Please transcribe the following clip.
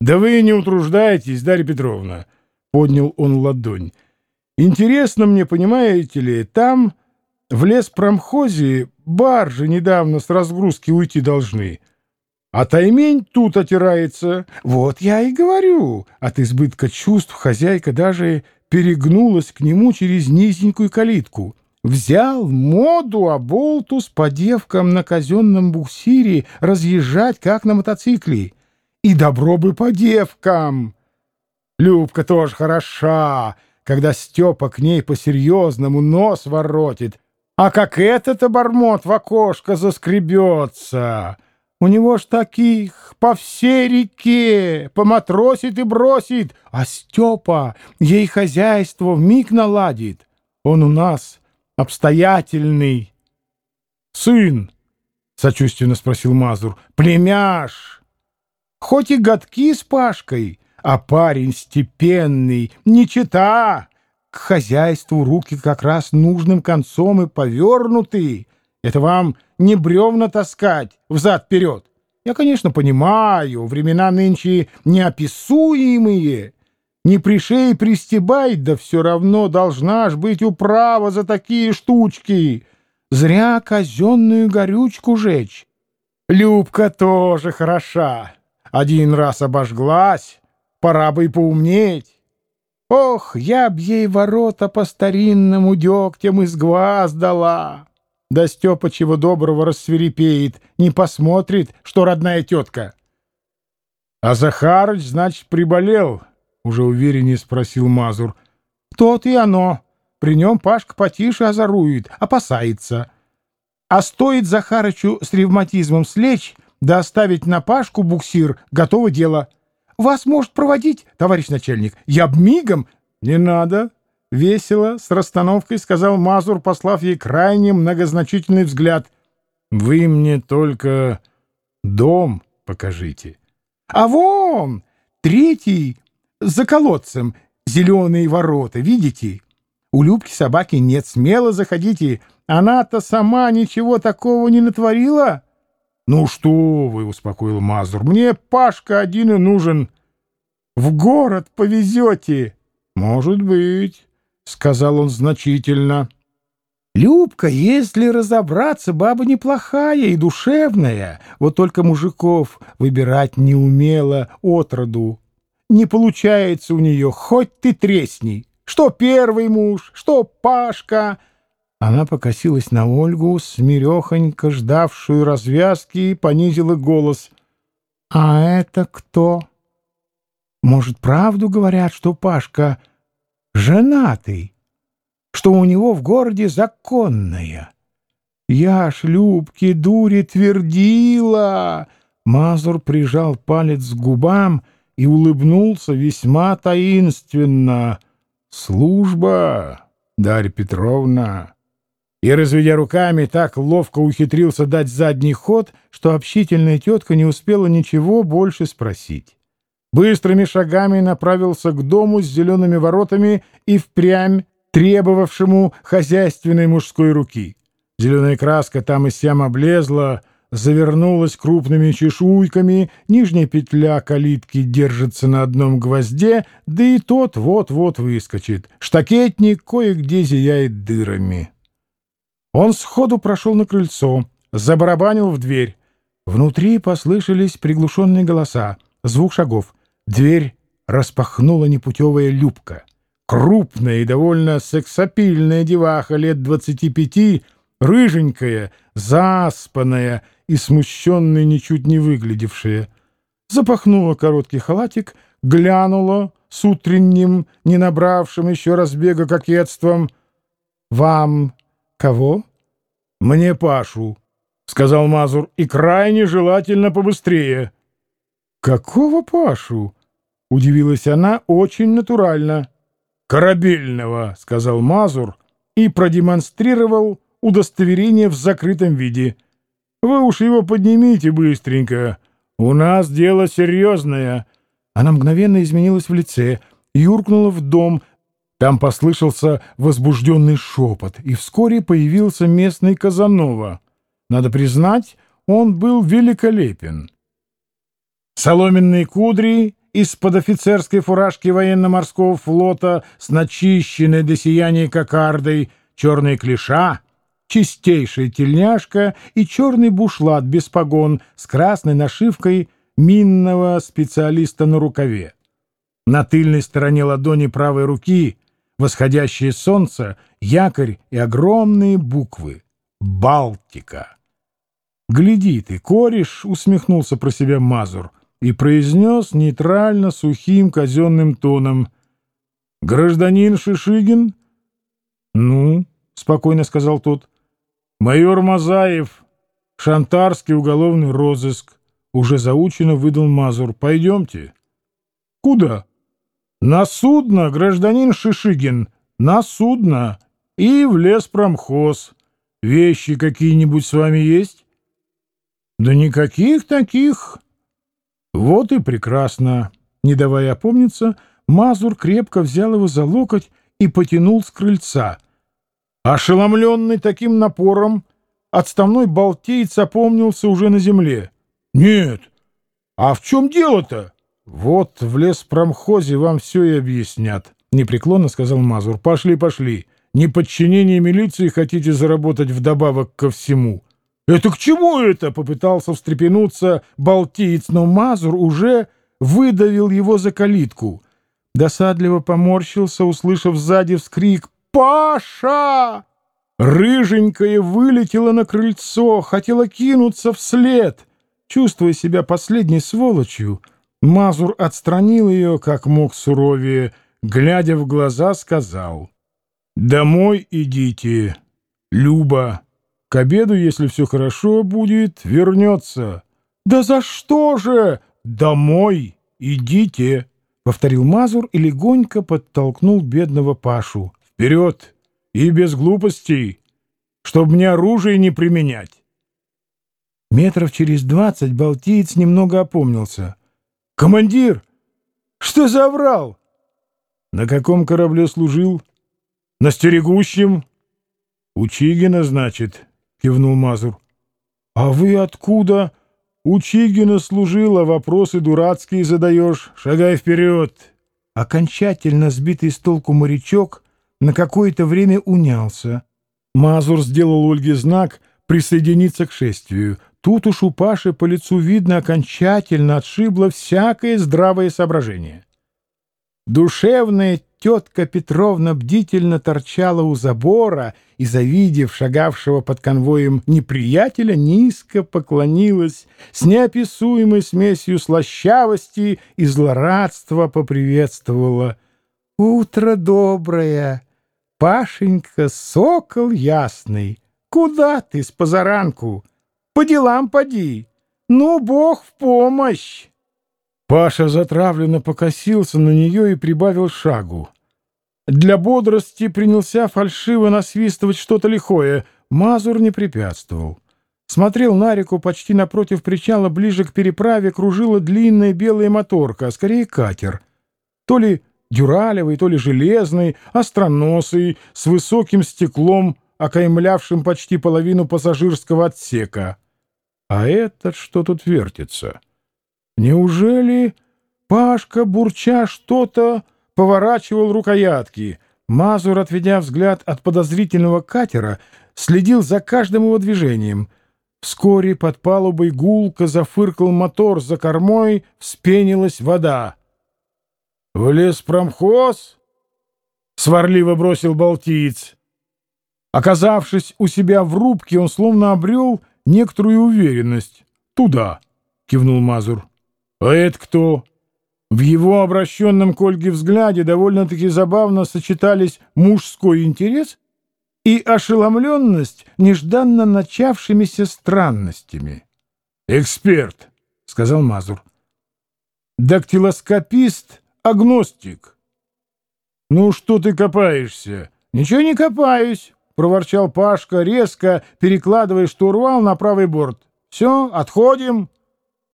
Да вы не утруждайтесь, Дарья Петровна, — поднял он ладонь. Интересно мне, понимаете ли, там в леспромхозе баржи недавно с разгрузки уйти должны. А таймень тут отирается. Вот я и говорю. От избытка чувств хозяйка даже перегнулась к нему через низенькую калитку. Взял моду оболтус по девкам на казенном буксире разъезжать, как на мотоцикле. И добро бы по девкам. Любка тоже хороша, когда Степа к ней по-серьезному нос воротит. А как этот обормот в окошко заскребется... У него ж таких по всей реке поматросит и бросит, а Степа ей хозяйство вмиг наладит. Он у нас обстоятельный. Сын, — сочувственно спросил Мазур, — племяш. Хоть и годки с Пашкой, а парень степенный, не чита. К хозяйству руки как раз нужным концом и повернуты. Это вам не бревна таскать взад-вперед. Я, конечно, понимаю, времена нынче неописуемые. Не пришей пристебай, да все равно должна ж быть управа за такие штучки. Зря казенную горючку жечь. Любка тоже хороша. Один раз обожглась, пора бы и поумнеть. Ох, я б ей ворота по-старинному дегтем из глаз дала. Да Степа чего доброго рассверепеет, не посмотрит, что родная тетка. — А Захарыч, значит, приболел? — уже увереннее спросил Мазур. — Тот и оно. При нем Пашка потише озорует, опасается. А стоит Захарычу с ревматизмом слечь, да оставить на Пашку буксир, готово дело. Вас может проводить, товарищ начальник. Я б мигом... — Не надо, Весело, с расстановкой сказал Мазур, послав ей крайне многозначительный взгляд. «Вы мне только дом покажите». «А вон! Третий за колодцем, зеленые ворота, видите? У Любки собаки нет, смело заходите. Она-то сама ничего такого не натворила». «Ну что вы!» — успокоил Мазур. «Мне Пашка один и нужен. В город повезете?» «Может быть». — сказал он значительно. «Любка, если разобраться, баба неплохая и душевная, вот только мужиков выбирать не умела отроду. Не получается у нее, хоть ты тресни. Что первый муж, что Пашка». Она покосилась на Ольгу, смирехонько ждавшую развязки, и понизила голос. «А это кто?» «Может, правду говорят, что Пашка женатый, что у него в городе законная. Я ж Любке дури твердила. Мазур прижал палец к губам и улыбнулся весьма таинственно. «Служба, Дарья Петровна!» И, разведя руками, так ловко ухитрился дать задний ход, что общительная тетка не успела ничего больше спросить быстрыми шагами направился к дому с зелеными воротами и впрямь требовавшему хозяйственной мужской руки. Зеленая краска там и сям облезла, завернулась крупными чешуйками, нижняя петля калитки держится на одном гвозде, да и тот вот-вот выскочит. Штакетник кое-где зияет дырами. Он сходу прошел на крыльцо, забарабанил в дверь. Внутри послышались приглушенные голоса, звук шагов — Дверь распахнула непутевая Любка. Крупная и довольно сексапильная деваха лет двадцати пяти, рыженькая, заспанная и смущенная, ничуть не выглядевшая. Запахнула короткий халатик, глянула с утренним, не набравшим еще разбега кокетством. — Вам кого? — Мне Пашу, — сказал Мазур, — и крайне желательно побыстрее. «Какого Пашу?» — удивилась она очень натурально. «Корабельного», — сказал Мазур и продемонстрировал удостоверение в закрытом виде. «Вы уж его поднимите быстренько. У нас дело серьезное». Она мгновенно изменилась в лице, юркнула в дом. Там послышался возбужденный шепот, и вскоре появился местный Казанова. Надо признать, он был великолепен. Соломенные кудри из-под офицерской фуражки военно-морского флота с начищенной до сияния кокардой, черная клиша, чистейшая тельняшка и черный бушлат без погон с красной нашивкой минного специалиста на рукаве. На тыльной стороне ладони правой руки восходящее солнце, якорь и огромные буквы «Балтика». «Гляди ты, кореш!» — усмехнулся про себя Мазур и произнес нейтрально сухим казенным тоном. «Гражданин Шишигин?» «Ну?» — спокойно сказал тот. «Майор Мазаев, шантарский уголовный розыск». Уже заучено выдал Мазур. «Пойдемте». «Куда?» «На судно, гражданин Шишигин, на судно и в леспромхоз. Вещи какие-нибудь с вами есть?» «Да никаких таких». «Вот и прекрасно». Не давая опомниться, Мазур крепко взял его за локоть и потянул с крыльца. Ошеломленный таким напором, отставной балтеец опомнился уже на земле. «Нет, а в чем дело-то?» «Вот в леспромхозе вам все и объяснят», — непреклонно сказал Мазур. «Пошли, пошли. Неподчинение милиции хотите заработать вдобавок ко всему». «Это к чему это?» — попытался встрепенуться Балтиец, но Мазур уже выдавил его за калитку. Досадливо поморщился, услышав сзади вскрик «Паша!». Рыженькая вылетела на крыльцо, хотела кинуться вслед. Чувствуя себя последней сволочью, Мазур отстранил ее, как мог суровее, глядя в глаза, сказал «Домой идите, Люба». К обеду, если все хорошо будет, вернется. — Да за что же? Домой идите, — повторил Мазур и легонько подтолкнул бедного Пашу. — Вперед! И без глупостей, чтоб мне оружие не применять. Метров через двадцать Балтиец немного опомнился. — Командир! Что за врал? — На каком корабле служил? — На стерегущем. — У Чигина, значит, кивнул Мазур. «А вы откуда?» «У Чигина служила, вопросы дурацкие задаешь. Шагай вперед!» Окончательно сбитый с толку морячок на какое-то время унялся. Мазур сделал Ольге знак присоединиться к шествию. Тут уж у Паши по лицу видно окончательно отшибло всякое здравое соображение. Душевная тетка Петровна бдительно торчала у забора и, завидев шагавшего под конвоем неприятеля, низко поклонилась, с неописуемой смесью слащавости и злорадства поприветствовала. «Утро доброе! Пашенька, сокол ясный! Куда ты с позаранку? По делам поди! Ну, Бог в помощь!» Паша затравленно покосился на нее и прибавил шагу. Для бодрости принялся фальшиво насвистывать что-то лихое. Мазур не препятствовал. Смотрел на реку почти напротив причала, ближе к переправе кружила длинная белая моторка, а скорее катер. То ли дюралевый, то ли железный, остроносый, с высоким стеклом, окаймлявшим почти половину пассажирского отсека. А этот что тут вертится? Неужели Пашка, бурча что-то, поворачивал рукоятки? Мазур, отведя взгляд от подозрительного катера, следил за каждым его движением. Вскоре под палубой гулко зафыркал мотор, за кормой вспенилась вода. — В леспромхоз? — сварливо бросил Балтиец. Оказавшись у себя в рубке, он словно обрел некоторую уверенность. — Туда, — кивнул Мазур. «А это кто?» В его обращенном к Ольге взгляде довольно-таки забавно сочетались мужской интерес и ошеломленность нежданно начавшимися странностями. «Эксперт», — сказал Мазур. «Дактилоскопист, агностик». «Ну что ты копаешься?» «Ничего не копаюсь», — проворчал Пашка, резко перекладывая штурвал на правый борт. «Все, отходим».